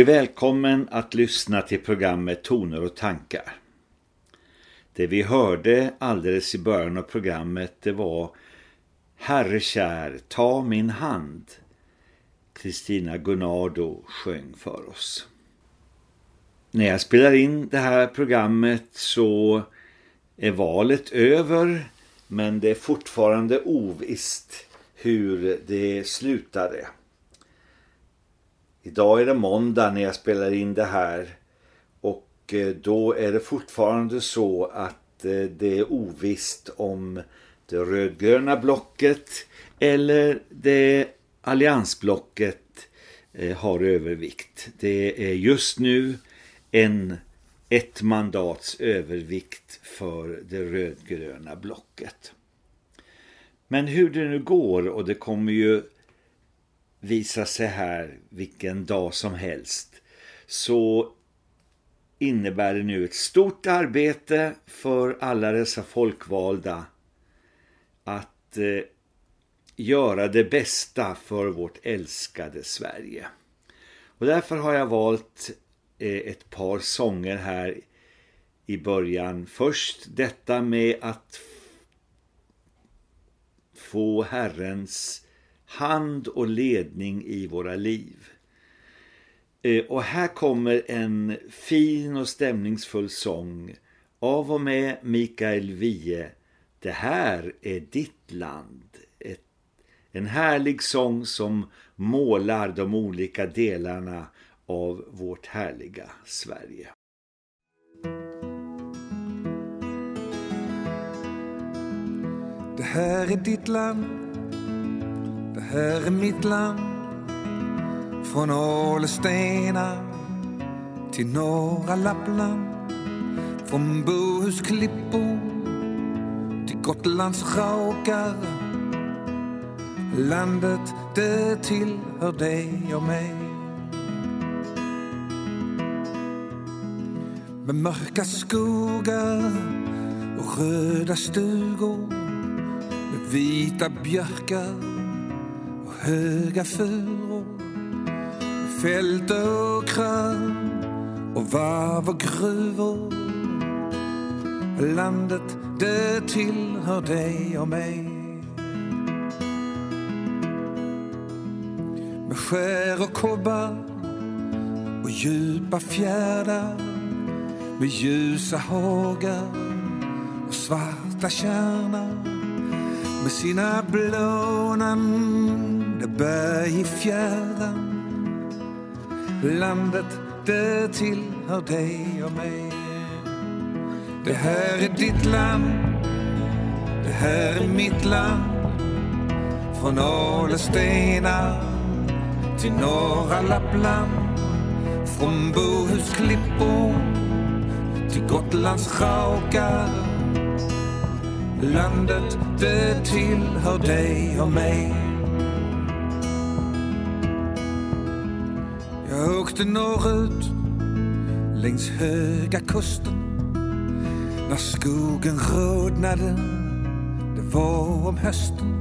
Mycket välkommen att lyssna till programmet Toner och tankar. Det vi hörde alldeles i början av programmet det var Herre kär, ta min hand. Kristina Gunnardo sjöng för oss. När jag spelar in det här programmet så är valet över men det är fortfarande ovisst hur det slutade. Idag är det måndag när jag spelar in det här och eh, då är det fortfarande så att eh, det är ovisst om det rödgröna blocket eller det alliansblocket eh, har övervikt. Det är just nu en ett mandats övervikt för det rödgröna blocket. Men hur det nu går och det kommer ju visa sig här vilken dag som helst så innebär det nu ett stort arbete för alla dessa folkvalda att eh, göra det bästa för vårt älskade Sverige. Och därför har jag valt eh, ett par sånger här i början. Först detta med att få Herrens hand och ledning i våra liv. Eh, och här kommer en fin och stämningsfull sång av och med Mikael Wiehe. Det här är ditt land. Ett, en härlig sång som målar de olika delarna av vårt härliga Sverige. Det här är ditt land, det här är mitt land. Från Ålestena till norra Lappland. Från Bohusklippor till Gotlands raukar Landet det tillhör dig och mig. Med mörka skogar och röda stugor Med vita björkar höga furor fält och krön och varv och gruvor. Landet det tillhör dig och mig. Med skär och kobbar och djupa fjärdar. Med ljusa hagar och svarta kärnar med sina blånande berg i fjärran. Landet det tillhör dig och mig. Det här är ditt land. Det här är mitt land. Från Ålestena till norra Lappland. Från Bohusklippor till Gotlands raukar Landet det tillhör dig och mig. Åkte norrut längs höga kusten när skogen rodnade, det var om hösten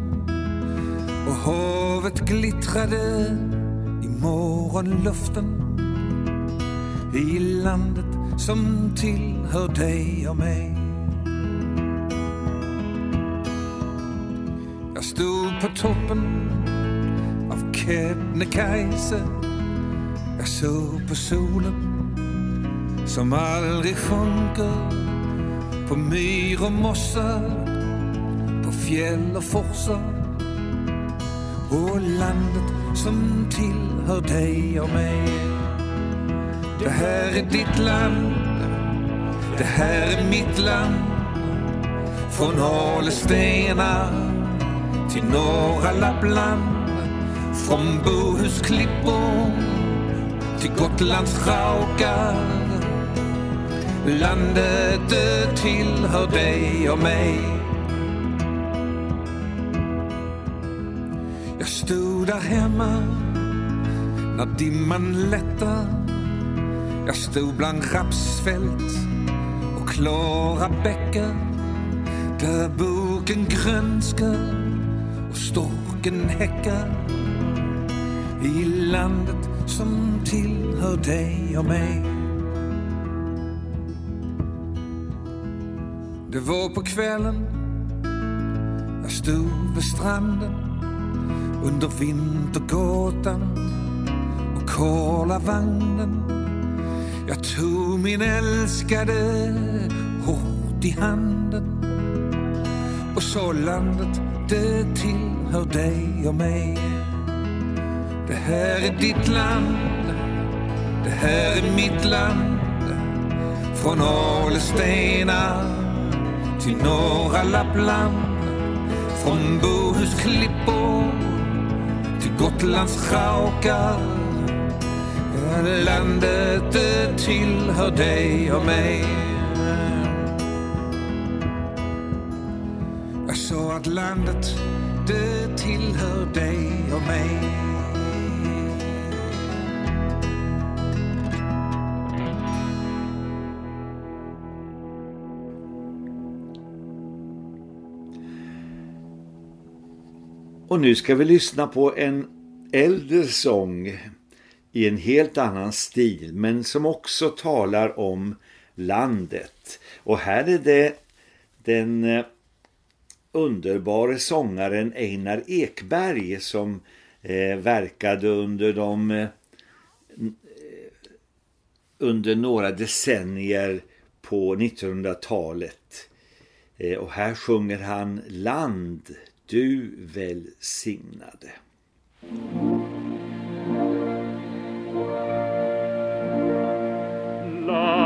och havet glittrade i morgonluften i landet som tillhör dig och mig. Jag stod på toppen av Kebnekaise så på solen som aldrig sjunker på myr och mossar, på fjäll och forsar och landet som tillhör dig och mig. Det här är ditt land, det här är mitt land. Från Alestena till norra Lappland. Från Bohusklippor till Gotlands raukar. Landet det tillhör dig och mig. Jag stod där hemma när dimman lättar jag stod bland rapsfält och klara bäckar där boken grönskar och storken häckar i landet som tillhör dig och mig. Det var på kvällen jag stod vid stranden under Vintergatan och kolarvagnen jag tog min älskade hårt i handen och sa landet det tillhör dig och mig. Det här är ditt land, det här är mitt land. Från Alestena till norra Lappland. Från Bohusklippor till Gotlands raukar. Landet det tillhör dig och mig. Jag sa att landet det tillhör dig och mig. Och nu ska vi lyssna på en äldre sång i en helt annan stil men som också talar om landet. Och här är det den eh, underbare underbara sångaren Einar Ekberg som eh, verkade under de eh, eh under några decennier på 1900-talet. Eh, och här sjunger han Land, du välsignade. Love.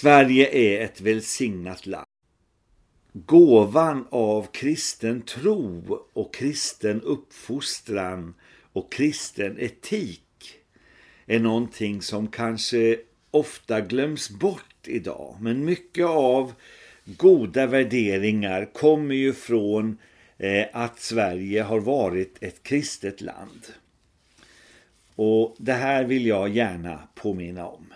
Sverige är ett välsignat land. Gåvan av kristen tro och kristen uppfostran och kristen etik är någonting som kanske ofta glöms bort idag. Men mycket av goda värderingar kommer ju från eh, att Sverige har varit ett kristet land. Och det här vill jag gärna påminna om.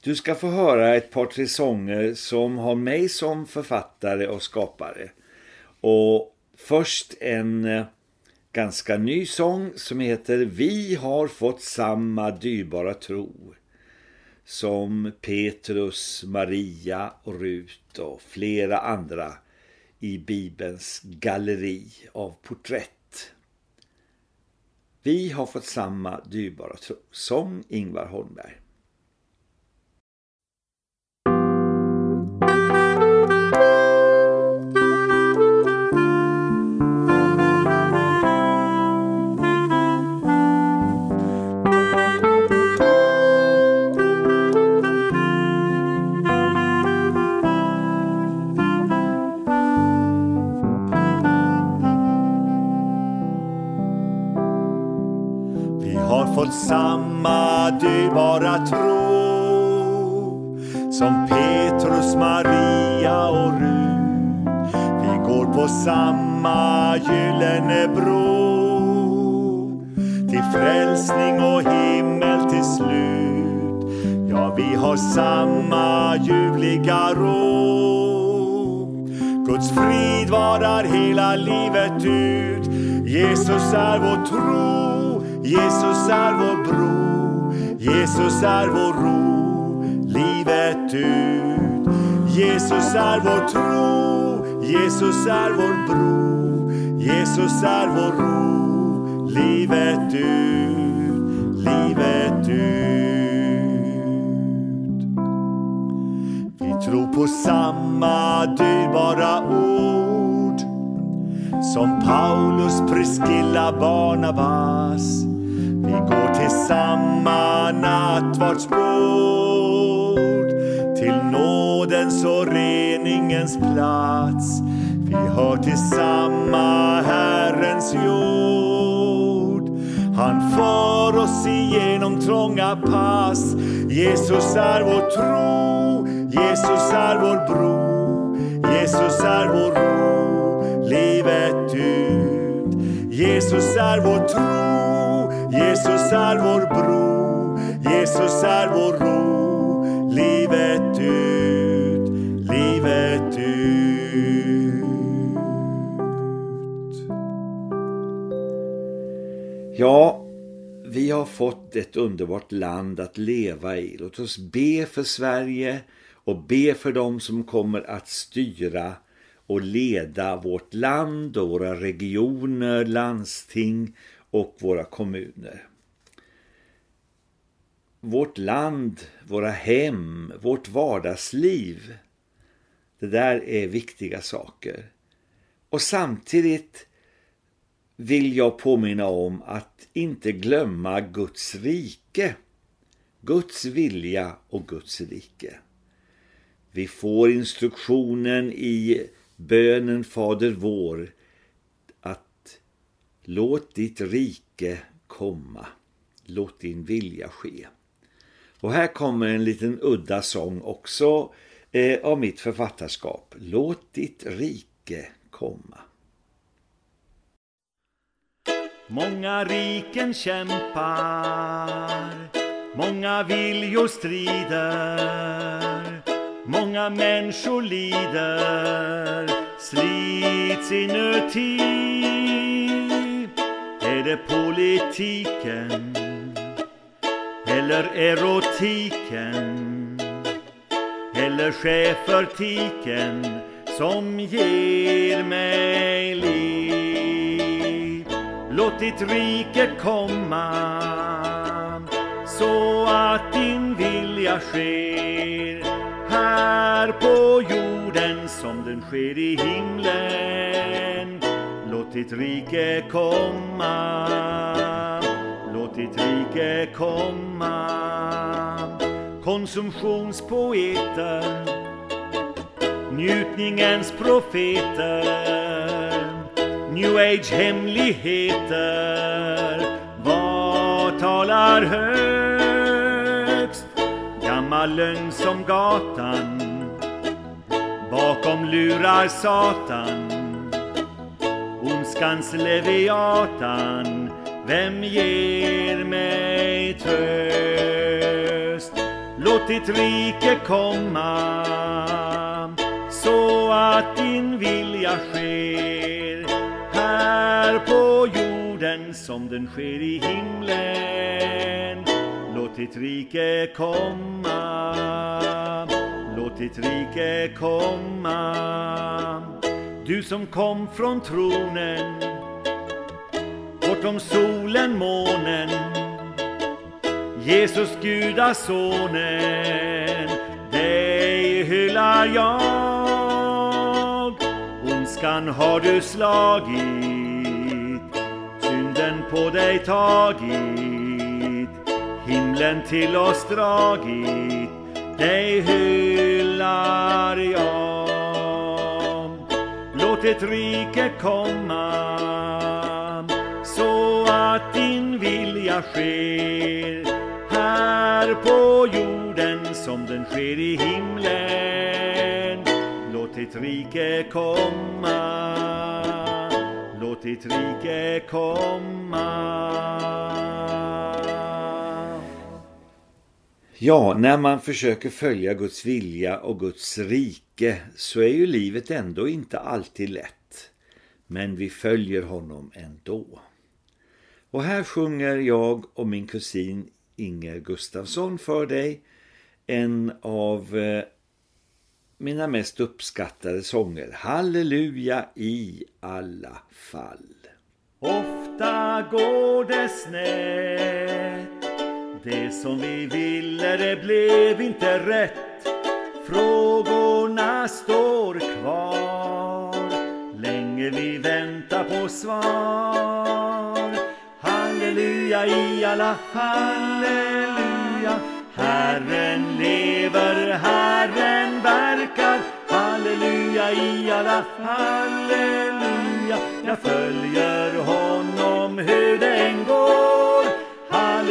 Du ska få höra ett par tre sånger som har mig som författare och skapare. Och först en eh, ganska ny sång som heter Vi har fått samma dyrbara tro. Som Petrus, Maria och Rut och flera andra i Bibelns galleri av porträtt. Vi har fått samma dyrbara tro. som Ingvar Holmberg. Jesus är vår tro, Jesus är vår bro, Jesus är vår ro, livet ut. Jesus är vår tro, Jesus är vår bro, Jesus är vår ro, lilla Barnabas. Vi går till samma nattvardsbord till nådens och reningens plats. Vi hör till samma Herrens jord. Han för oss igenom trånga pass. Jesus är vår tro, Jesus är vår bro, Jesus är vår ro, Jesus är vår tro, Jesus är vår bro, Jesus är vår ro, livet ut, livet ut. Ja, vi har fått ett underbart land att leva i. Låt oss be för Sverige och be för dem som kommer att styra och leda vårt land och våra regioner, landsting och våra kommuner. Vårt land, våra hem, vårt vardagsliv. Det där är viktiga saker. Och samtidigt vill jag påminna om att inte glömma Guds rike. Guds vilja och Guds rike. Vi får instruktionen i bönen Fader vår att låt ditt rike komma, låt din vilja ske. Och här kommer en liten udda sång också eh, av mitt författarskap. Låt ditt rike komma. Många riken kämpar, många viljor strider, många människor lider, slits inuti. Är det politiken eller erotiken eller schäfertiken som ger mig liv? Låt ditt rike komma så att din vilja sker här på jorden som den sker i himlen. Låt ditt rike komma, låt ditt rike komma. Konsumtionspoeter, njutningens profeter New age hemligheter Vad talar högst? Samma lögn som gatan Bakom lurar Satan Ondskans leviatan Vem ger mig tröst? Låt ditt rike komma så att din vilja sker här på jorden som den sker i himlen. Låt ditt rike komma, låt ditt rike komma. Du som kom från tronen, bortom solen, månen. Jesus gudasonen, dig hyllar jag. Ondskan har du slagit, synden på dig tagit, himlen till oss dragit, dig hyllar jag. Låt ett rike komma, så att din vilja sker här på jorden som den sker i himlen. Låt ditt rike komma, låt ditt rike komma. Ja, när man försöker följa Guds vilja och Guds rike så är ju livet ändå inte alltid lätt. Men vi följer honom ändå. Och här sjunger jag och min kusin Inger Gustafsson för dig en av eh, mina mest uppskattade sånger. Halleluja i alla fall. Ofta går det snett det som vi ville det blev inte rätt. Frågorna står kvar. Länge vi väntar på svar. Halleluja i alla Halleluja. Herren lever, Herren verkar. Halleluja i alla Halleluja. Jag följer honom hur det än går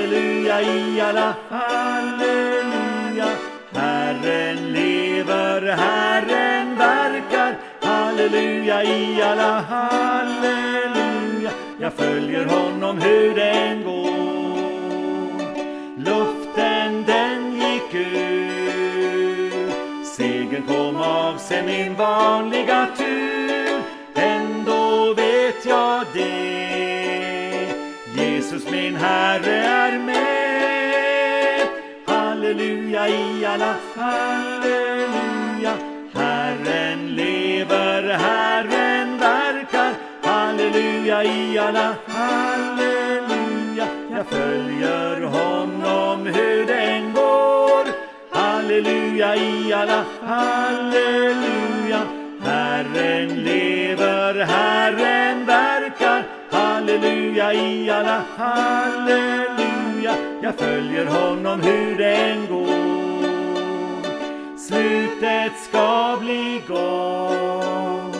Halleluja i alla Halleluja. Herren lever, Herren verkar. Halleluja i alla Halleluja. Jag följer honom hur det än går. Luften den gick ur. Segern kom av sig min vanliga tur. Ändå vet jag det min Herre är med. Halleluja i alla Halleluja. Herren lever, Herren verkar. Halleluja i alla Halleluja. Jag följer honom hur det än går. Halleluja i alla Halleluja. Herren lever, Herren Halleluja i alla Halleluja jag följer honom hur det än går. Slutet ska bli gott.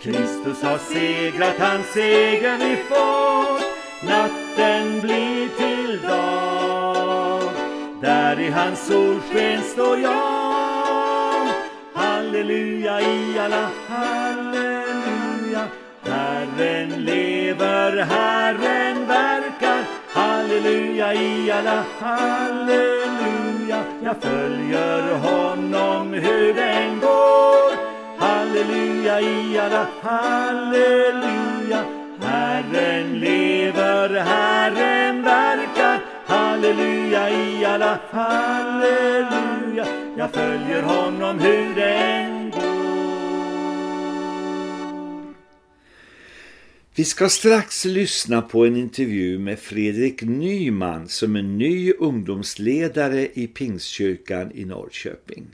Kristus har segrat, hans seger vi fått. Natten blir till dag. Där i hans solsken står jag. Halleluja i alla halleluja. Herren lever, Herren verkar. Halleluja i alla halleluja. Jag följer honom hur den går. Halleluja i alla halleluja. Herren lever, Herren verkar. Halleluja i alla halleluja. Jag följer honom hur den Vi ska strax lyssna på en intervju med Fredrik Nyman som är ny ungdomsledare i Pingstkyrkan i Norrköping.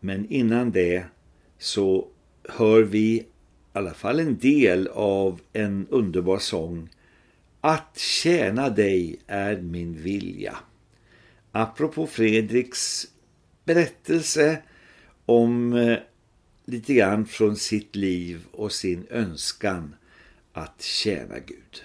Men innan det så hör vi i alla fall en del av en underbar sång Att tjäna dig är min vilja. Apropå Fredriks berättelse om eh, lite grann från sitt liv och sin önskan att tjäna Gud.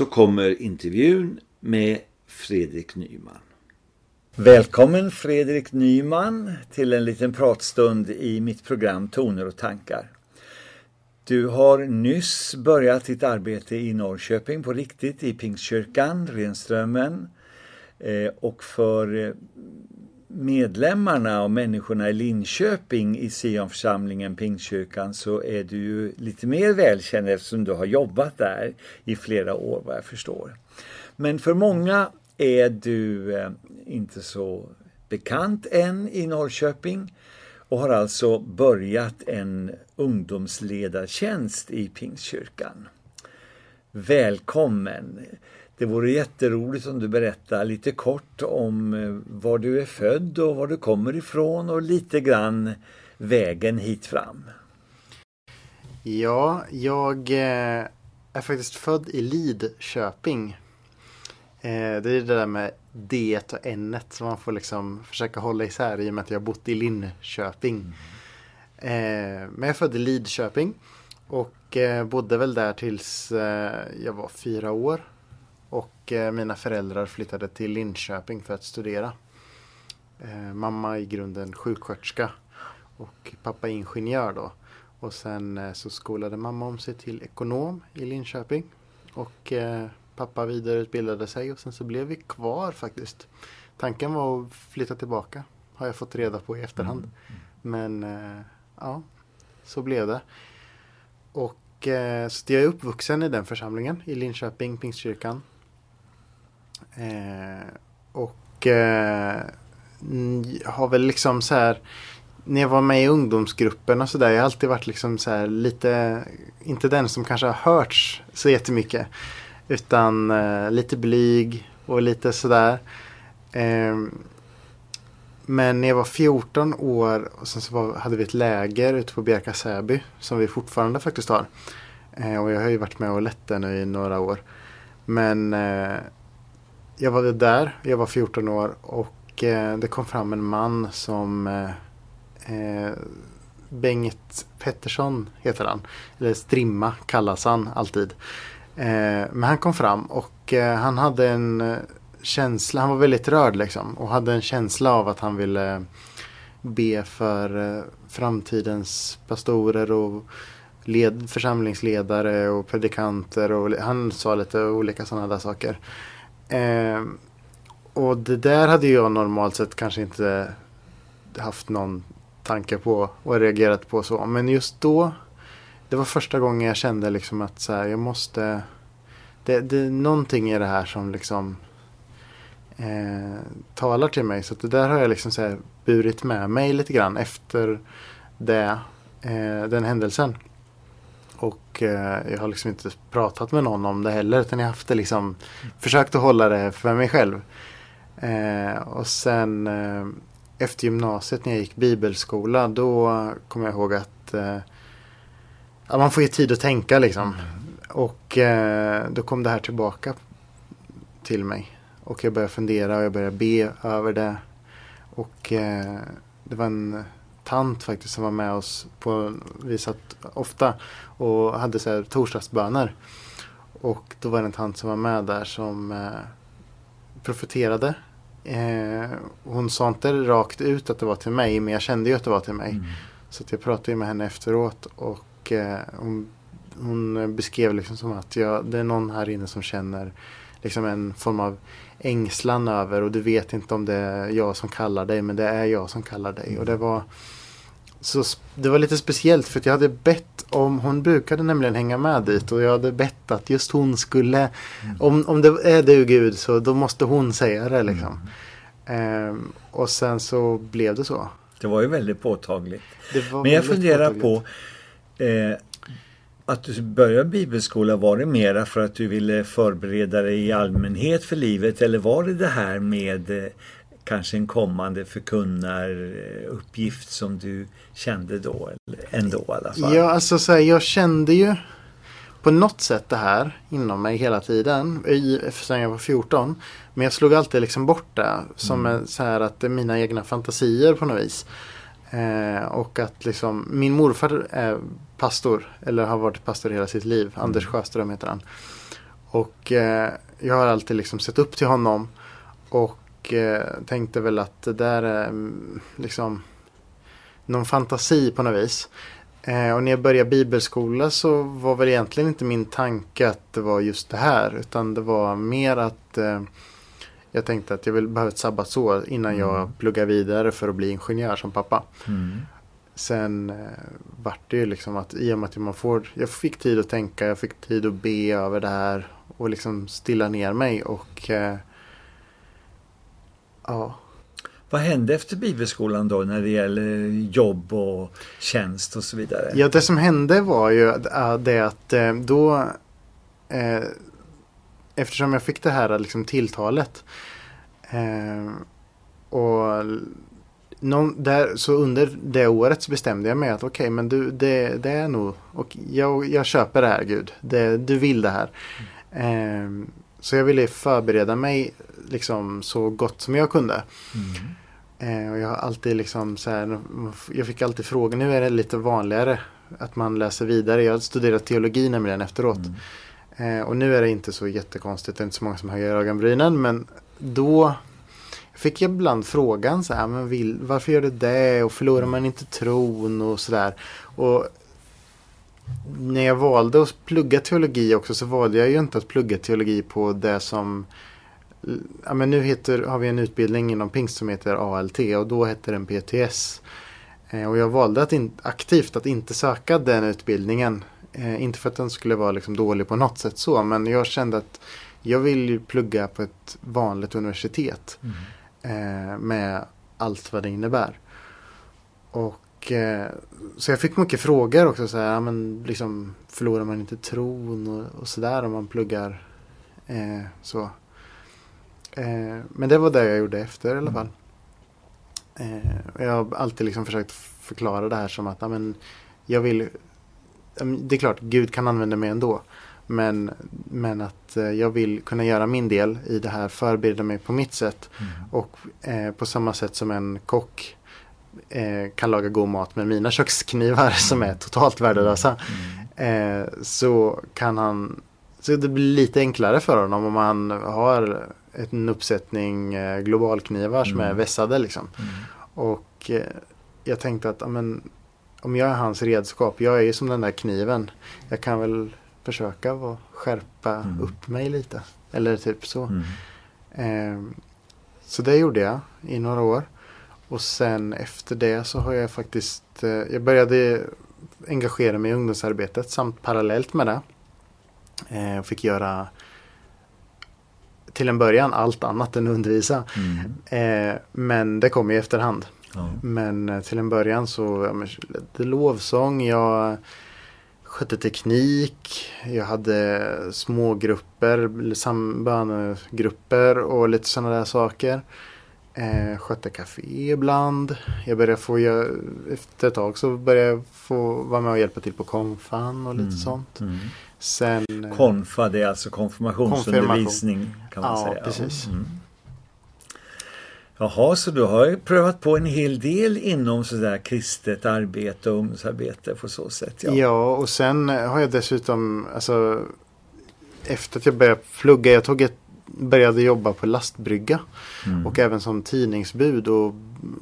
Så kommer intervjun med Fredrik Nyman. Välkommen Fredrik Nyman till en liten pratstund i mitt program Toner och tankar. Du har nyss börjat ditt arbete i Norrköping på riktigt i Pingstkyrkan, Renströmmen. Eh, och för eh, medlemmarna och människorna i Linköping i Sionförsamlingen, Pingstkyrkan, så är du ju lite mer välkänd eftersom du har jobbat där i flera år vad jag förstår. Men för många är du eh, inte så bekant än i Norrköping och har alltså börjat en ungdomsledartjänst i Pingstkyrkan. Välkommen! Det vore jätteroligt om du berättar lite kort om eh, var du är född och var du kommer ifrån och lite grann vägen hit fram. Ja, jag eh, är faktiskt född i Lidköping. Eh, Det är det där med D och N som man får liksom försöka hålla isär i och med att jag har bott i Linköping. Eh, Men jag är född i Lidköping och bodde väl där tills jag var fyra år. Och eh, mina föräldrar flyttade till Linköping för att studera. Eh, Mamma i grunden sjuksköterska och pappa ingenjör då. Och sen eh, så skolade mamma om sig till ekonom i Linköping. Och pappa vidareutbildade sig och sen så blev vi kvar faktiskt. Tanken var att flytta tillbaka. Har jag fått reda på i efterhand. Men eh, ja, så blev det. Och så jag är uppvuxen i den församlingen i Linköping, Pingstkyrkan. Eh, och eh, har väl liksom så här när jag var med i ungdomsgruppen och sådär. Jag har alltid varit liksom så här lite, inte den som kanske har hörts så jättemycket. Utan eh, lite blyg och lite sådär. Eh, men när jag var 14 år och sen så var, hade vi ett läger ute på Bjärka Säby. Som vi fortfarande faktiskt har. Eh, och jag har ju varit med och lett det nu i några år. Men eh, jag var där, jag var 14 år och eh, det kom fram en man som eh, eh, Bengt Pettersson heter han. Eller Strimma kallas han alltid. Eh, men han kom fram och eh, han hade en eh, känsla, han var väldigt rörd liksom. Och hade en känsla av att han ville eh, be för eh, framtidens pastorer och led, församlingsledare och predikanter. Och, han sa lite olika sådana där saker. Eh, och det där hade jag normalt sett kanske inte haft någon tanke på och reagerat på så. Men just då, det var första gången jag kände liksom att så här, jag måste, det, det är någonting i det här som liksom eh, talar till mig. Så att det där har jag liksom så här burit med mig lite grann efter det, eh, den händelsen. Och eh, jag har liksom inte pratat med någon om det heller utan jag har haft det liksom försökt att hålla det för mig själv. Eh, och sen eh, efter gymnasiet när jag gick bibelskola då kom jag ihåg att eh, ja, man får ju tid att tänka liksom. Och eh, då kom det här tillbaka till mig. Och jag började fundera och jag började be över det. Och eh, det var en tant faktiskt som var med oss på, vi satt ofta och hade så här torsdagsböner. Och då var det en tant som var med där som eh, profeterade. Eh, hon sa inte rakt ut att det var till mig men jag kände ju att det var till mig. Så att jag pratade med henne efteråt och eh, hon, hon beskrev liksom som att jag, det är någon här inne som känner liksom en form av ängslan över och du vet inte om det är jag som kallar dig men det är jag som kallar dig. Och det var så det var lite speciellt för att jag hade bett om, hon brukade nämligen hänga med dit och jag hade bett att just hon skulle, om, om det är du Gud så då måste hon säga det liksom. Ehm, och sen så blev det så. Det var ju väldigt påtagligt. Men jag väldigt funderar påtagligt. på eh, att du började bibelskola. Var det mera för att du ville förbereda dig i allmänhet för livet eller var det det här med eh, kanske en kommande förkunnaruppgift som du kände då? Ändå i alla fall. Ja, alltså så här, jag kände ju på något sätt det här inom mig hela tiden. I, sen jag var 14. Men jag slog alltid liksom bort det. Som en, så här att mina egna fantasier på något vis. Eh, och att liksom, min morfar är pastor. Eller har varit pastor hela sitt liv. Anders Sjöström heter han. Och eh, jag har alltid liksom sett upp till honom. Och eh, tänkte väl att det där är mm, liksom någon fantasi på något vis. Eh, och när jag började bibelskola så var väl egentligen inte min tanke att det var just det här. Utan det var mer att eh, Jag tänkte att jag vill behöva ett sabbatsår innan Mm. jag pluggar vidare för att bli ingenjör som pappa. Mm. Sen eh, vart det ju liksom att i och med att man får, jag fick tid att tänka, jag fick tid att be över det här och liksom stilla ner mig och eh, ja, Vad hände efter bibelskolan då när det gäller jobb och tjänst och så vidare? Ja, det som hände var ju att- att det att eh, då eh, eftersom jag fick det här liksom tilltalet eh, och någon, där, så under det året så bestämde jag mig att okej men du det, det är nog och jag, jag köper det här Gud. Det, du vill det här. Eh, så jag ville förbereda mig liksom så gott som jag kunde. Mm. Eh, och jag har alltid liksom så här, jag fick alltid frågor, nu är det lite vanligare att man läser vidare. Jag har studerat teologi nämligen efteråt. Eh, och nu är det inte så jättekonstigt, det är inte så många som höjer ögonbrynen. Men då fick jag ibland frågan så här, men vill, varför gör du det? Och förlorar man inte tron och sådär. Och när jag valde att plugga teologi också så valde jag ju inte att plugga teologi på det som Ja, men nu heter, har vi en utbildning inom pingst som heter ALT och då hette den PTS. Eh, och jag valde att in, aktivt att inte söka den utbildningen. Eh, inte för att den skulle vara liksom dålig på något sätt så, men jag kände att jag vill ju plugga på ett vanligt universitet. Eh, med allt vad det innebär. Och eh, så jag fick mycket frågor också så här, ja, men liksom förlorar man inte tron och, och sådär om man pluggar eh, så. Eh, men det var det jag gjorde efter i alla fall. Eh, och jag har alltid liksom försökt förklara det här som att ja, men, jag vill Det är klart, Gud kan använda mig ändå. Men, men att eh, jag vill kunna göra min del i det här, förbereda mig på mitt sätt. Och eh, på samma sätt som en kock eh, kan laga god mat med mina köksknivar som är totalt värdelösa. Eh, så kan han så det blir lite enklare för honom om man har en uppsättning eh, globalknivar som är vässade liksom. Och eh, jag tänkte att amen, om jag är hans redskap, jag är ju som den där kniven. Jag kan väl försöka att skärpa upp mig lite. Eller typ så. Mm. Eh, så det gjorde jag i några år. Och sen efter det så har jag faktiskt, eh, jag började engagera mig i ungdomsarbetet samt parallellt med det. Eh, fick göra till en början allt annat än undervisa. Mm. Eh, men det kom i efterhand. Ja. Men eh, till en början så ja, men, det lovsång, jag skötte teknik, jag hade smågrupper, eller sambönegrupper och lite sådana där saker. Eh, skötte café ibland. Jag började få, jag, efter ett tag så började jag få vara med och hjälpa till på konfan och lite sånt. Mm. Sen, eh, Konfa, det är alltså konfirmationsundervisning kan man Ja, säga. precis. Mm. Jaha, så du har ju prövat på en hel del inom sådär kristet arbete och ungdomsarbete på så sätt. Ja. Ja, och sen har jag dessutom, alltså efter att jag började plugga, jag tog ett, började jobba på lastbrygga Mm. och även som tidningsbud och,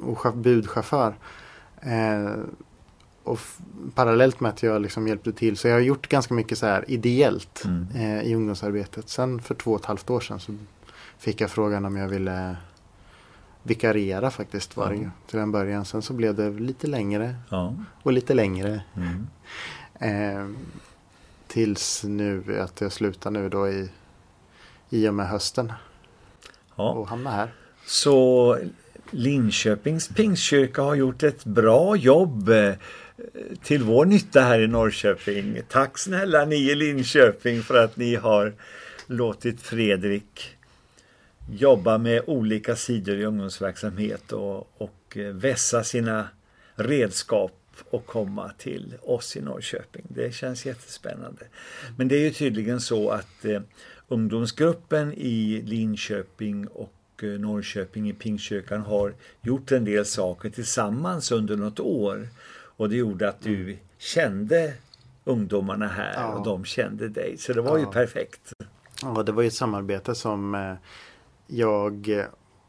och budchaufför. Eh, och parallellt med att jag liksom hjälpte till så jag har gjort ganska mycket så här ideellt Mm. eh, i ungdomsarbetet. Sen för två och ett halvt år sedan så fick jag frågan om jag ville vikariera faktiskt var ju till en början. Sen så blev det lite längre Ja. och lite längre. Mm. Eh, tills nu att jag slutar nu då i, i och med hösten ja. och hamnar här. Så Linköpings Pingstkyrka har gjort ett bra jobb eh, till vår nytta här i Norrköping. Tack snälla ni i Linköping för att ni har låtit Fredrik jobba med olika sidor i ungdomsverksamhet och, och eh, vässa sina redskap och komma till oss i Norrköping. Det känns jättespännande. Men det är ju tydligen så att eh, ungdomsgruppen i Linköping och eh, Norrköping i Pingstkyrkan har gjort en del saker tillsammans under något år. Och det gjorde att du kände ungdomarna här Ja. och de kände dig. Så det var ju Ja. perfekt. Ja, det var ju ett samarbete som eh, jag, eh,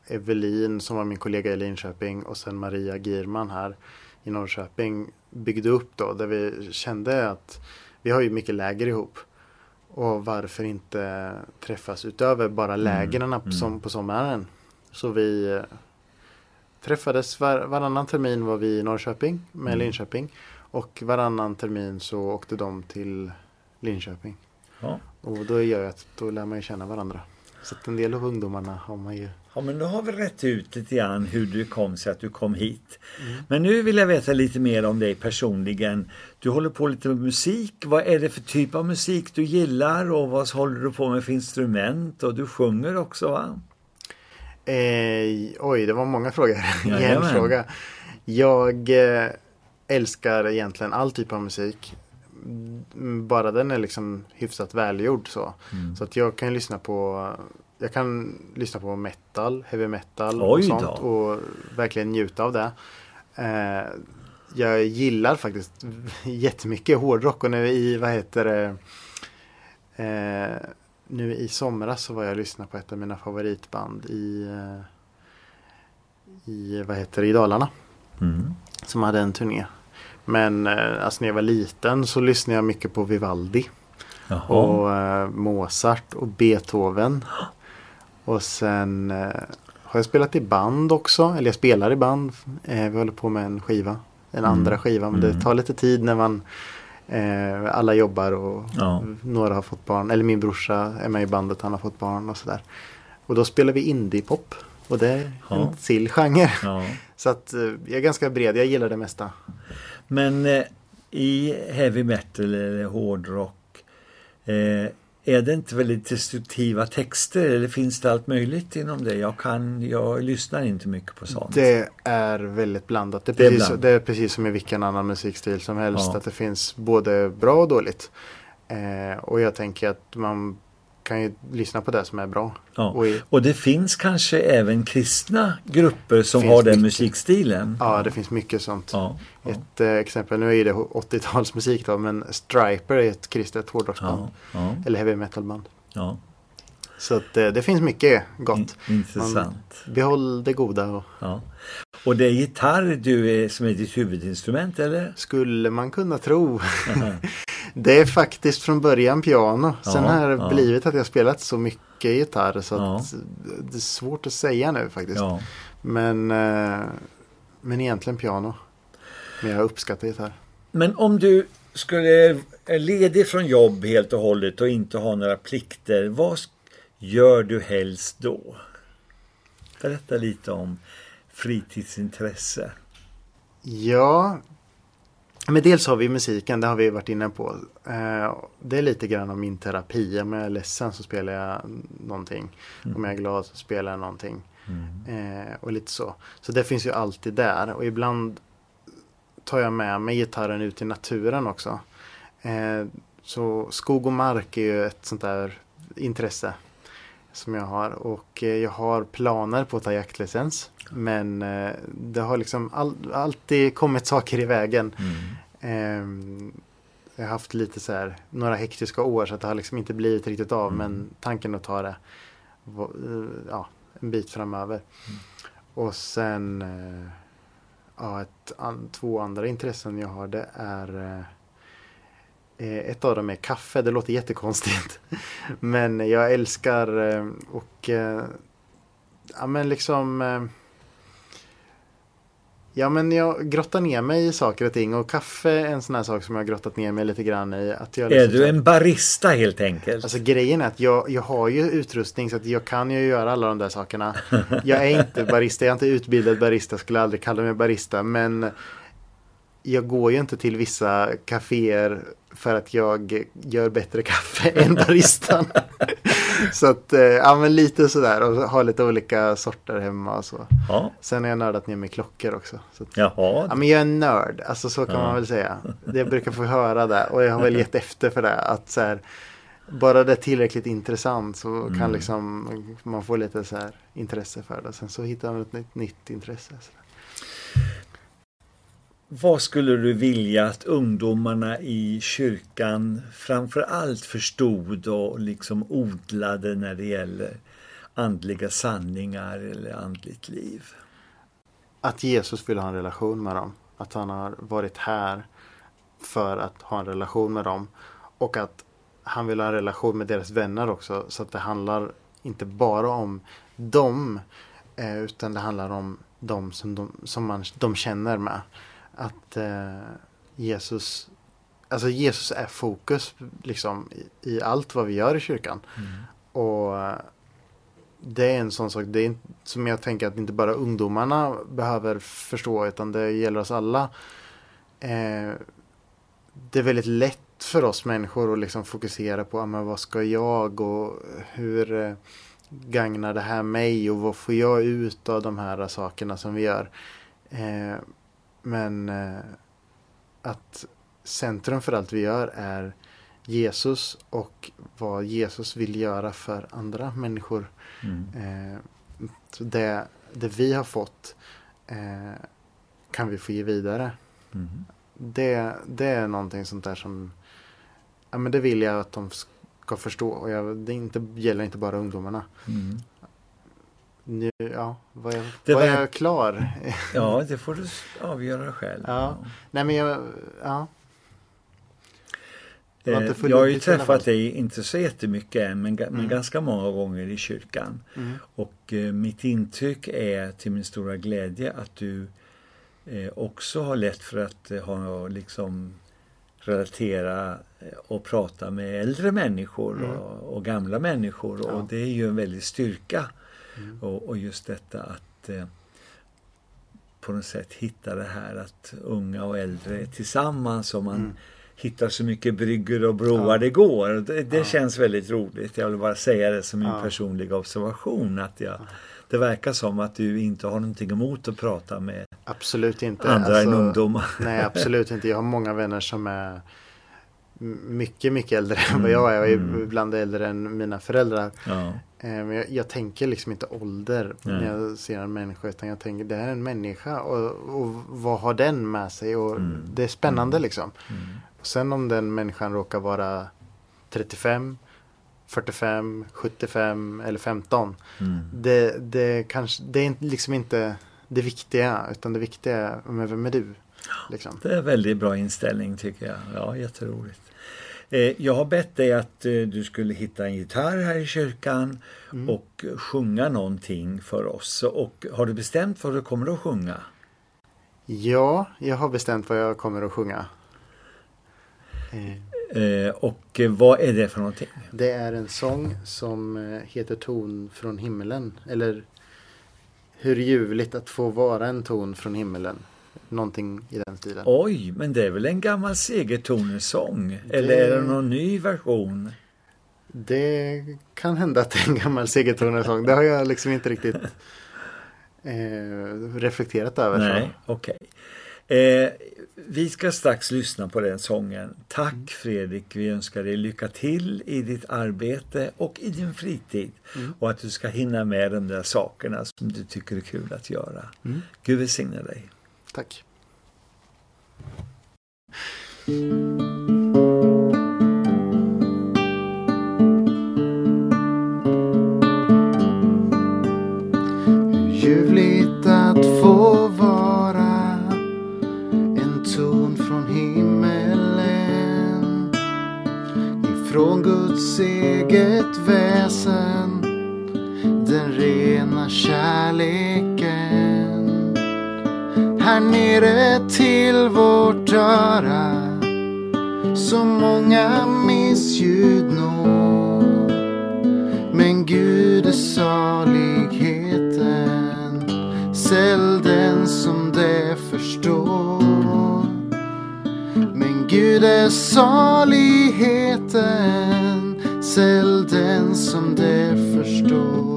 Evelin som var min kollega i Linköping och sen Maria Girman här i Norrköping byggde upp då. Där vi kände att vi har ju mycket läger ihop. Och varför inte träffas utöver bara lägren mm. som på sommaren. Så vi eh, träffades var, varannan termin var vi i Norrköping med Mm. Linköping. Och varannan termin så åkte de till Linköping. Ja. Och då gör jag att då lär man ju känna varandra. Så att en del av ungdomarna har man ju. Ja, men då har vi rätt ut lite grann hur det kom sig att du kom hit. Men nu vill jag veta lite mer om dig personligen. Du håller på lite med musik. Vad är det för typ av musik du gillar och vad håller du på med för instrument? Och du sjunger också va? Eh, oj, det var många frågor i en fråga. Jag eh, älskar egentligen all typ av musik. Bara den är liksom hyfsat välgjord så. Mm. Så att jag kan lyssna på jag kan lyssna på metal, heavy metal och sånt och verkligen njuta av det. Eh, jag gillar faktiskt jättemycket hårdrock och nu i, vad heter det, eh, nu i somras så var jag och lyssnade på ett av mina favoritband i, eh, i vad heter det, i Dalarna. Mm. Som hade en turné. Men eh, alltså när jag var liten så lyssnade jag mycket på Vivaldi. Jaha. Och eh, Mozart och Beethoven. Och sen eh, har jag spelat i band också. Eller jag spelar i band. Eh, vi håller på med en skiva. En Mm. andra skiva. Men det tar lite tid när man eh, alla jobbar och Ja. några har fått barn. Eller min brorsa är med i bandet. Han har fått barn och sådär. Och då spelar vi indiepop. Och det är Ja. en till genre. Ja. Så att eh, jag är ganska bred. Jag gillar det mesta. Men eh, i heavy metal eller hårdrock eh, är det inte väldigt destruktiva texter eller finns det allt möjligt inom det? Jag kan, jag lyssnar inte mycket på sånt. Det är väldigt blandat. Det är, Det är precis, blandat. det är precis som i vilken annan musikstil som helst. Ja. Att det finns både bra och dåligt. Eh, och jag tänker att man kan ju lyssna på det som är bra. Ja. Och i, Och det finns kanske även kristna grupper som har den mycket. musikstilen. ja, det finns mycket sånt. Ja, ja, Ett eh, exempel, nu är det 80-talsmusik då, men Striper är ett kristet hårdrocksband. Eller heavy metal-band. ja. Så att, eh, det finns mycket gott. In- Intressant. Behåll det goda och Ja. Och det är gitarr du är, som är ditt huvudinstrument eller? skulle man kunna tro. det är faktiskt från början piano. Sen Ja, har det ja. blivit att jag spelat så mycket gitarr så Ja. det är svårt att säga nu faktiskt. Men, eh, men egentligen piano. Men jag uppskattar gitarr. Men om du skulle ledig från jobb helt och hållet och inte ha några plikter, vad gör du helst då? Berätta lite om fritidsintresse. Ja, men dels har vi musiken, det har vi varit inne på. Eh, det är lite grann om min terapi. Om jag är ledsen så spelar jag någonting. Om jag är glad så spelar jag någonting. Eh, och lite så. Så det finns ju alltid där. Och ibland tar jag med mig gitarren ut i naturen också. Eh, så skog och mark är ju ett sånt där intresse som jag har. Och eh, jag har planer på att ta jaktlicens. Men eh, det har liksom all, alltid kommit saker i vägen. Ehm, jag har haft lite så här, några hektiska år så att det har liksom inte blivit riktigt av. Men tanken att ta det eh, ja, en bit framöver. Och sen ja, ett, två andra intressen jag har det är ett av dem är kaffe, det låter jättekonstigt. Men jag älskar eh, och eh, ja men liksom eh, Ja men jag grottar ner mig i saker och ting och kaffe är en sån här sak som jag har grottat ner mig lite grann i. Att jag Är liksom så du en barista helt enkelt? Alltså grejen är att jag, jag har ju utrustning så att jag kan ju göra alla de där sakerna. Jag är inte barista, jag är inte utbildad barista, skulle aldrig kalla mig barista. Men jag går ju inte till vissa kaféer för att jag gör bättre kaffe än baristan. så att, eh, ja men lite sådär och har lite olika sorter hemma och så. Ja, Sen har jag nördat ner mig klockor också. Så att, jaha. Ja men jag är en nörd, alltså så kan Ja. man väl säga. Jag brukar få höra det och jag har väl gett efter för det. Att så här, bara det är tillräckligt intressant så Mm. kan liksom man få lite så här intresse för det. Sen så hittar man ett nytt, nytt intresse. Så. Vad skulle du vilja att ungdomarna i kyrkan framför allt förstod och liksom odlade när det gäller andliga sanningar eller andligt liv? Att Jesus vill ha en relation med dem. Att han har varit här för att ha en relation med dem. Och att han vill ha en relation med deras vänner också. Så att det handlar inte bara om dem. Eh, utan det handlar om dem som de, som man, de känner med. Att eh, Jesus Alltså Jesus är fokus liksom i, i allt vad vi gör i kyrkan. Och eh, det är en sån sak det är som jag tänker att inte bara ungdomarna behöver förstå utan det gäller oss alla. Eh, det är väldigt lätt för oss människor att liksom fokusera på ah, men vad ska jag och hur eh, gagnar det här mig och vad får jag ut av de här sakerna som vi gör. Eh, men eh, att centrum för allt vi gör är Jesus och vad Jesus vill göra för andra människor. Mm. Eh, det, det vi har fått eh, kan vi få ge vidare. Mm. Det, det är någonting sånt där som ja, men det vill jag att de ska förstå. Och jag, det inte, gäller inte bara ungdomarna. Mm. Nu, ja, var jag, Det var var- jag klar? Ja, det får du avgöra själv. Ja. Nej men jag, ja. Eh, Jag har ju träffat dig, inte så jättemycket än, men Mm. ganska många gånger i kyrkan. Mm. Och eh, mitt intryck är till min stora glädje att du eh, också har lätt för att eh, ha liksom relatera eh, och prata med äldre människor Mm. och, och gamla människor Ja. och det är ju en väldig styrka. Mm. Och, och just detta att eh, på något sätt hitta det här att unga och äldre är tillsammans och man Mm. hittar så mycket bryggor och broar Ja. det går. Det, det Ja. känns väldigt roligt. Jag vill bara säga det som min Ja. personliga observation. att jag, Det verkar som att du inte har någonting emot att prata med Absolut inte. andra Alltså, än ungdomar. Nej, absolut inte. Jag har många vänner som är mycket, mycket äldre än vad jag är. Och Mm. ibland äldre än mina föräldrar. Ja. Eh, Men jag, jag tänker liksom inte ålder Nej. när jag ser en människa. Utan jag tänker det här är en människa. Och, och vad har den med sig? Och Mm. Det är spännande liksom. Mm. Sen om den människan råkar vara 35, 45, 75 eller 15. Mm. Det, det, kanske, det är inte- liksom inte det viktiga. Utan det viktiga är, vem är du? Liksom. Det är en väldigt bra inställning tycker jag. Ja, jätteroligt. Eh, Jag har bett dig att eh, du skulle hitta en gitarr här i kyrkan Mm. och sjunga någonting för oss. Och har du bestämt vad du kommer att sjunga? Ja, jag har bestämt vad jag kommer att sjunga. Eh, Och vad är det för någonting? Det är en sång som heter Ton från himmelen. Eller Hur ljuvligt att få vara en ton från himmelen. Någonting i den stilen. Oj, men det är väl en gammal segertonesång? Eller är det någon ny version? Det kan hända att det är en gammal segertonesång. Det har jag liksom inte riktigt eh, reflekterat över. Nej, okej. Eh, vi ska strax lyssna på den sången. Tack Fredrik, vi önskar dig lycka till i ditt arbete och i din fritid. Och att du ska hinna med de där sakerna som du tycker är kul att göra. Mm. Gud välsigne dig. Tack. Ljuvligt att få vara en ton från himmelen ifrån Guds eget väsen nere till vårt öra. Så många missljud når men Gud är saligheten Säll den som det förstår. Men Gud är saligheten Säll den som det förstår.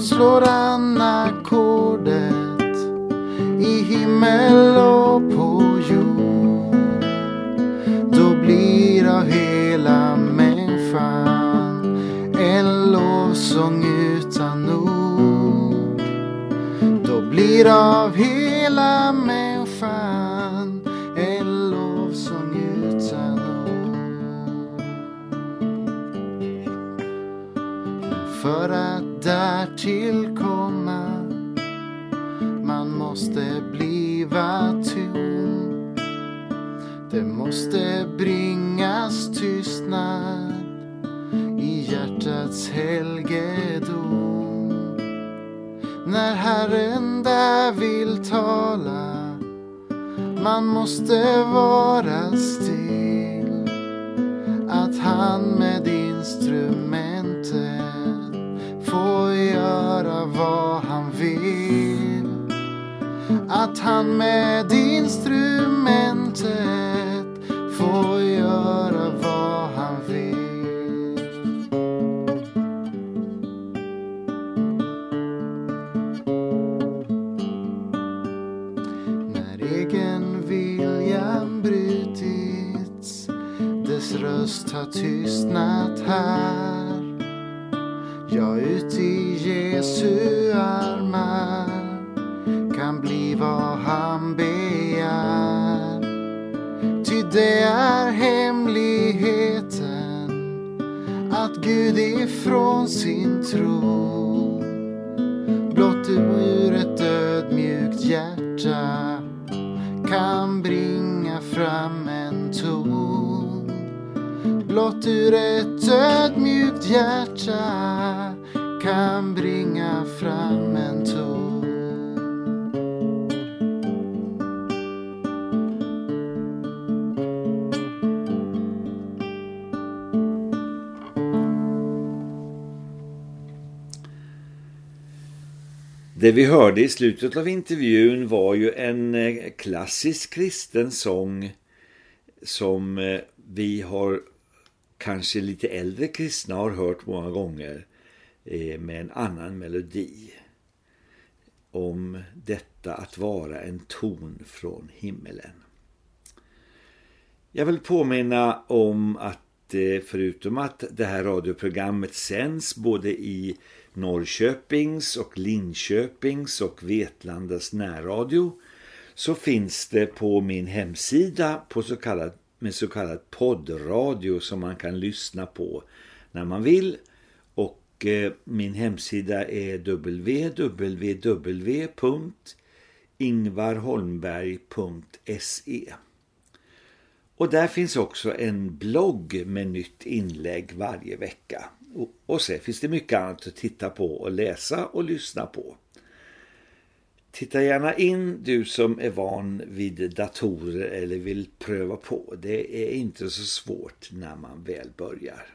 slår han ackordet i himmel och på jord. Då blir av hela människan en lovsång utan ord. Då blir av hela människan tillkomma. man måste bliva tom. Det måste bringas tystnad i hjärtats helgedom. När Herren där vill tala man måste vara still att han med instrument vad han vill. Att han med instrumentet får göra vad han vill. När egen viljan brutits dess röst har tystnat här. Ja, ut i Jesu armar kan bli vad han begär. Ty det är hemligheten att Gud ifrån sin tro blott ur ett ödmjukt hjärta kan bringa fram en blott ur ett ödmjukt hjärta kan bringa fram en ton. Det vi hörde i slutet av intervjun var ju en eh, klassisk kristen sång som eh, vi har kanske lite äldre kristna har hört många gånger eh, med en annan melodi. Om detta att vara en ton från himmelen. Jag vill påminna om att eh, förutom att det här radioprogrammet sänds både i Norrköpings och Linköpings och Vetlandas närradio så finns det på min hemsida på så kallad, med så kallad poddradio som man kan lyssna på när man vill och eh, min hemsida är www.ingvarholmberg.se och där finns också en blogg med nytt inlägg varje vecka. Och, och sen finns det mycket annat att titta på och läsa och lyssna på. Titta gärna in du som är van vid datorer eller vill pröva på. Det är inte så svårt när man väl börjar.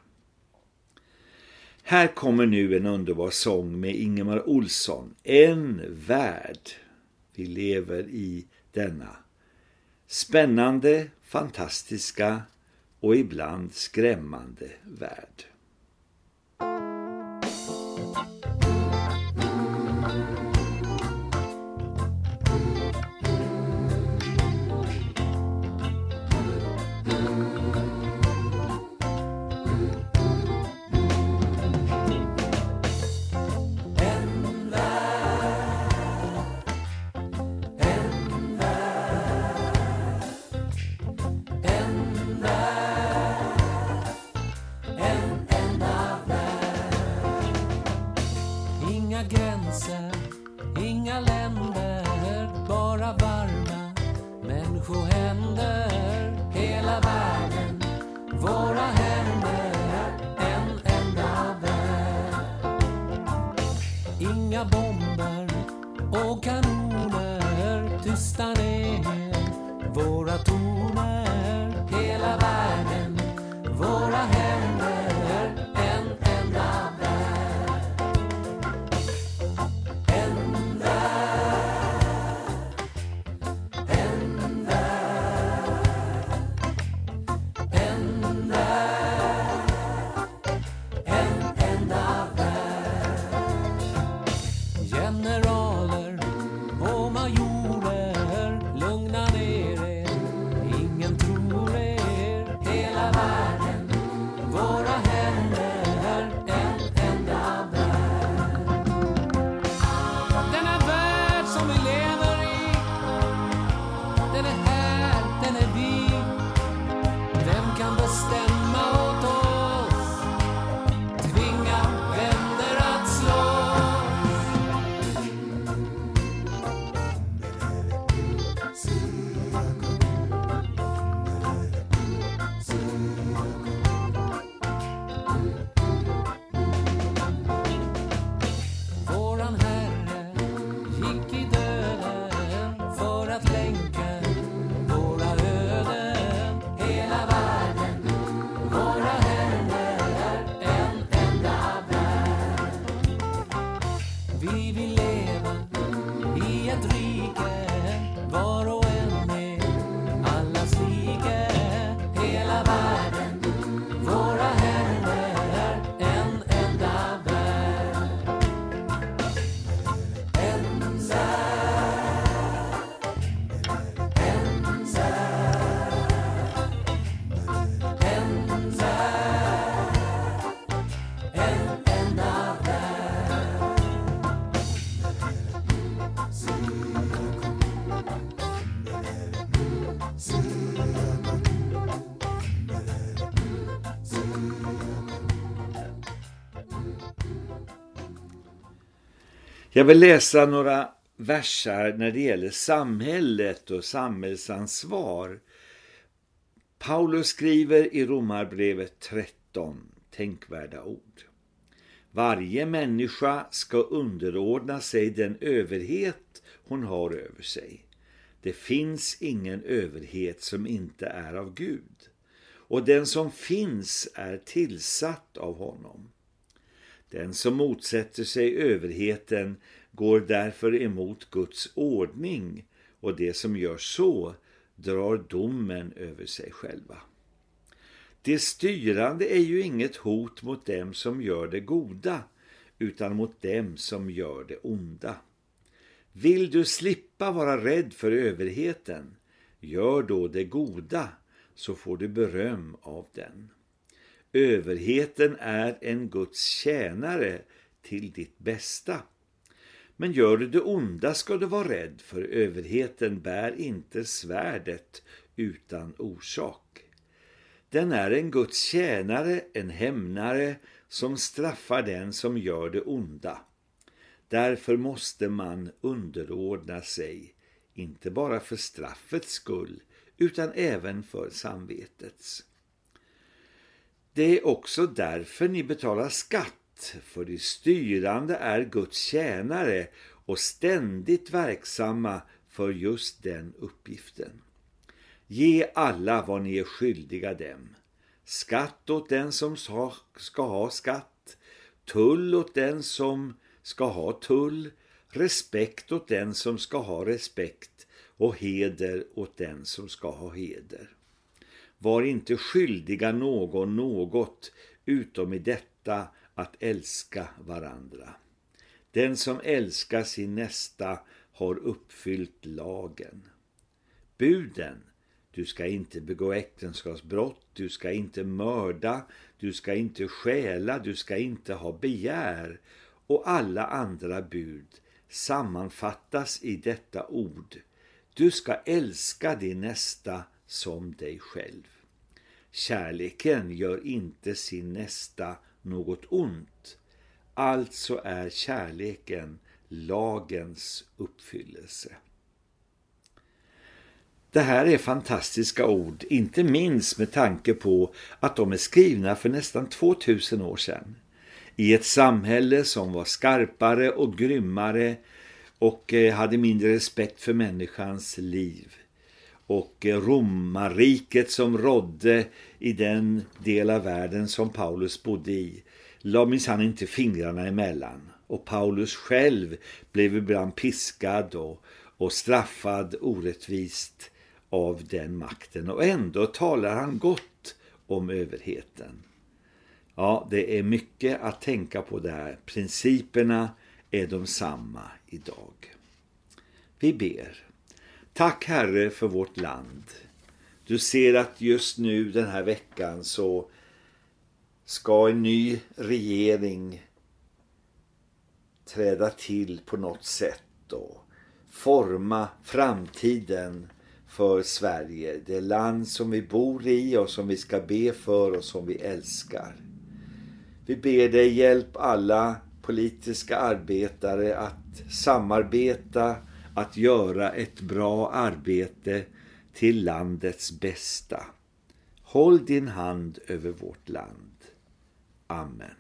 Här kommer nu en underbar sång med Ingemar Olsson. En värld. Vi lever i denna spännande, fantastiska och ibland skrämmande värld. Inga bomber och kanoner. Tystar ner våra torn. Jag vill läsa några versar när det gäller samhället och samhällsansvar. Paulus skriver i Romarbrevet 13 tänkvärda ord. Varje människa ska underordna sig den överhet hon har över sig. Det finns ingen överhet som inte är av Gud. Och den som finns är tillsatt av honom. Den som motsätter sig överheten går därför emot Guds ordning och det som gör så drar domen över sig själva. Det styrande är ju inget hot mot dem som gör det goda utan mot dem som gör det onda. Vill du slippa vara rädd för överheten, gör då det goda så får du beröm av den. Överheten är en Guds tjänare till ditt bästa. Men gör du det onda ska du vara rädd, för överheten bär inte svärdet utan orsak. Den är en Guds tjänare, en hämnare som straffar den som gör det onda. Därför måste man underordna sig, inte bara för straffets skull, utan även för samvetets. Det är också därför ni betalar skatt, för de styrande är Guds tjänare och ständigt verksamma för just den uppgiften. Ge alla vad ni är skyldiga dem. Skatt åt den som ska ha skatt, tull åt den som ska ha tull, respekt åt den som ska ha respekt och heder åt den som ska ha heder. Var inte skyldiga någon något utom i detta att älska varandra. Den som älskar sin nästa har uppfyllt lagen. Buden, du ska inte begå äktenskapsbrott, du ska inte mörda, du ska inte stjäla, du ska inte ha begär och alla andra bud sammanfattas i detta ord. Du ska älska din nästa som dig själv. Kärleken gör inte sin nästa något ont. Alltså är kärleken lagens uppfyllelse. Det här är fantastiska ord, inte minst med tanke på att de är skrivna för nästan 2000 år sedan. I ett samhälle som var skarpare och grymmare och eh, hade mindre respekt för människans liv och romarriket som rådde i den del av världen som Paulus bodde i la minsann inte fingrarna emellan och Paulus själv blev ibland piskad och, och straffad orättvist av den makten och ändå talar han gott om överheten. Ja, det är mycket att tänka på där. Principerna är de samma idag. Vi ber. Tack Herre för vårt land. Du ser att just nu den här veckan så ska en ny regering träda till på något sätt och forma framtiden för Sverige, det land som vi bor i och som vi ska be för och som vi älskar. Vi ber dig hjälp alla politiska arbetare att samarbeta, att göra ett bra arbete till landets bästa. Håll din hand över vårt land. Amen.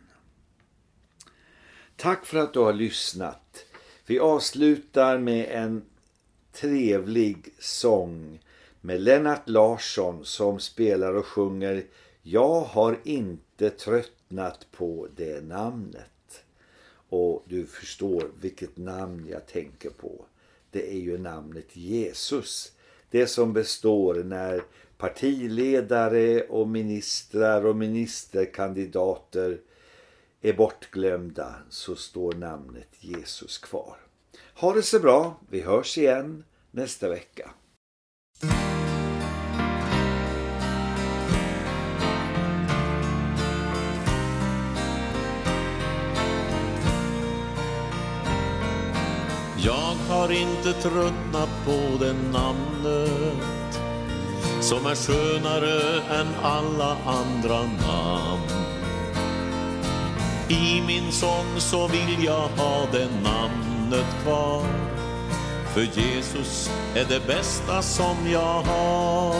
Tack för att du har lyssnat. Vi avslutar med en trevlig sång med Lennart Larsson som spelar och sjunger Jag har inte tröttnat på det namnet. Och du förstår vilket namn jag tänker på. Det är ju namnet Jesus. Det som består när partiledare och ministrar och ministerkandidater är bortglömda så står namnet Jesus kvar. Ha det så bra. Vi hörs igen nästa vecka. Inte tröttnat på det namnet som är skönare än alla andra namn. I min sång så vill jag ha det namnet kvar för Jesus är det bästa som jag har.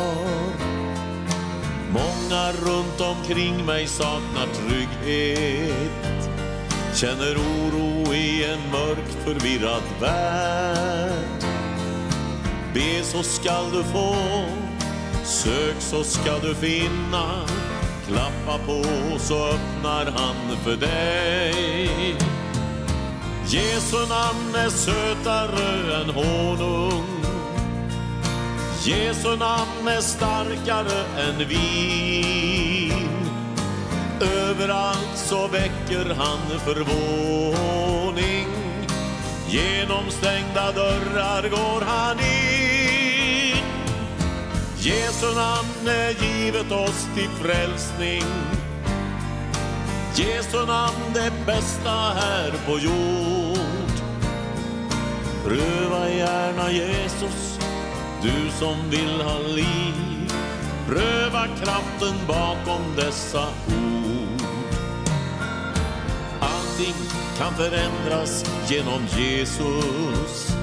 Många runt omkring mig saknar trygghet Känner oro i en mörkt förvirrad värld. Be så skall du få, sök så skall du finna. Klappa på så öppnar han för dig. Jesu namn är sötare än honung. Jesu namn är starkare än vin. Överallt så väcker han förvåning. Genom stängda dörrar går han in. Jesu namn är givet oss till frälsning. Jesu namn det bästa här på jord. Pröva gärna Jesus, du som vill ha liv. Pröva kraften bakom dessa ord. Allting kan förändras genom Jesus.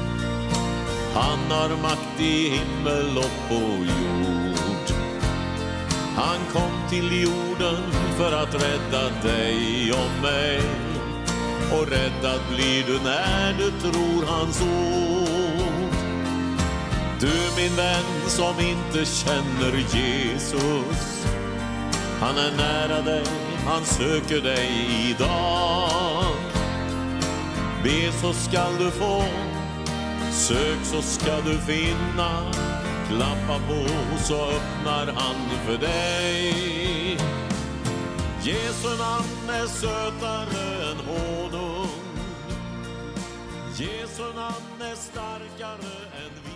Han har makt i himmel och på jord. Han kom till jorden för att rädda dig och mig. Och räddad blir du när du tror hans ord. Du min vän som inte känner Jesus. Han är nära dig, han söker dig idag. Be så skall du få, sök så ska du finna. Klappa på så öppnar han för dig. Jesu namn är sötare än honung. Jesu namn är starkare än vin.